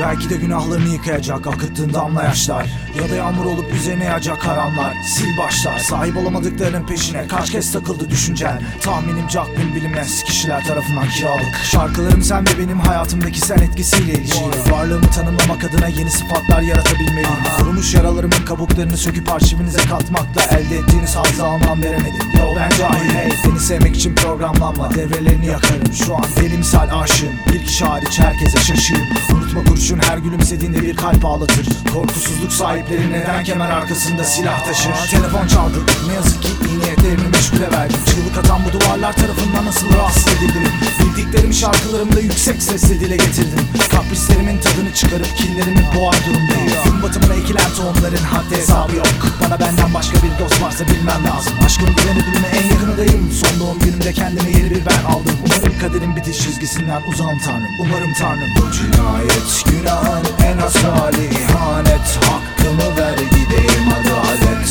Belki de günahlarını yıkayacak akıttığın damla yaşlar Ya da yağmur olup üzerine yağacak karanlar Sil başlar sahip olamadıklarının peşine. Kaç kez takıldı düşüncen. Tahminimce aklım bilinmez kişiler tarafından kiralık. Şarkılarım sen ve benim hayatımdaki sen etkisiyle ilişkili. Varlığımı tanımlamak adına yeni sıfatlar yaratabilmeliyim. Kurumuş yaralarımın kabuklarını söküp arşivinize katmakla Elde ettiğiniz hazzı almam veremedim. Yo ben cahil hey. Seni sevmek için programlanma Devrelerini yakarım. Şu an deli misal aşığım. Bir kişi herkese şaşığım Unutma kurşun her gülümsediğinde bir kalp ağlatır. Korkusuzluk sahipleri neden kemer arkasında silah taşır? Telefon çaldı. Ne yazık ki iyi niyetlerimi meşgule verdim Çığlık atan bu duvarlar tarafından nasıl rahatsız edildim? Bildiklerimi şarkılarımda yüksek sesle dile getirdim. Kaprislerimin tadını çıkarıp kinlerimi boğar durumdayım. Gün batımına ekilen tohumların haddi hesabı yok. Bana benden başka bir dost varsa bilmem lazım. Aşkın güvenilirine en yakınındayım Son doğum günümde kendime yeni bir ben aldım. Umarım kaderin bitiş çizgisinden uzağım tanrım. Umarım tanrım. Bu cinayet günahın en az hali ihanet Hakkımı ver gideyim adalet.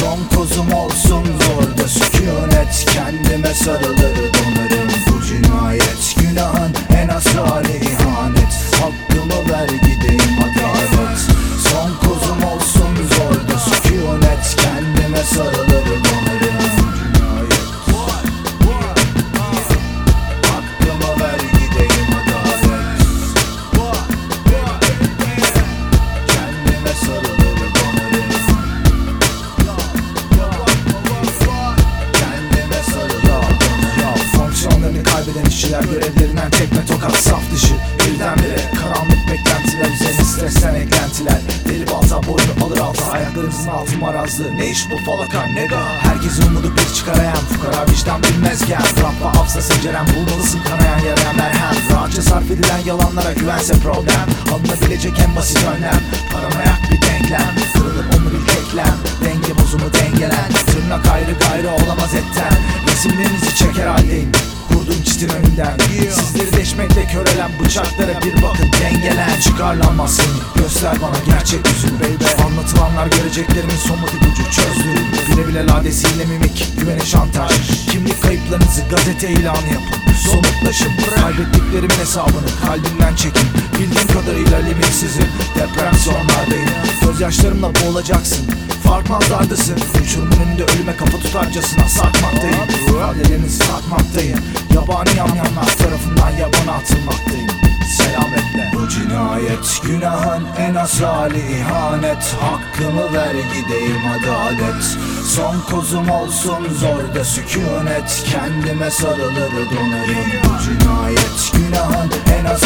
Son kozum olsun zorda sükunet Kendime sarılır işçiler görevlerinden tekme tokat saf dışı Birdenbire karanlık beklentiler üzerine stresten eklentiler. Deli balta boynu alır altı ayaklarımızın altı marazlı. Ne iş bu falaka nega Herkesin umudu bir çıkarayan fukara vicdan bilmezgen Rappa hafsa senceren bulmalısın kanayan yarayan merhem. Rahatça sarf edilen yalanlara güvense problem. Alınabilecek en basit önlem. Paranoyak bir denklem önünden Sizleri deşmekle körelen bıçaklara bir bakın. Dengelen çıkarlanmaz seni Göster bana gerçek yüzünü baby. Anlatılanlar göreceklerimin somut ipucu çözdüm Bile bile ladesiyle mimik güvene şantaj. Kimlik kayıplarınızı gazete ilanı yapın Somutlaşın Kaybettiklerimin hesabını kalbimden çekin. Bildiğim kadarıyla limitsizim Depresyonlardayım Gözyaşlarımla boğulacaksın Farkmazlardasın Uçurumun önünde ölüme kafa tutarcasına sarkmaktayım. İfadelerinizi satmaktayım. Yabani yamyamlar tarafından yabana atılmaktayım. Selametle. Bu cinayet günahın en az hali ihanet. Hakkımı ver gideyim adalet Son kozum olsun zorda sükunet Kendime sarılır donarım Bu cinayet günahın en az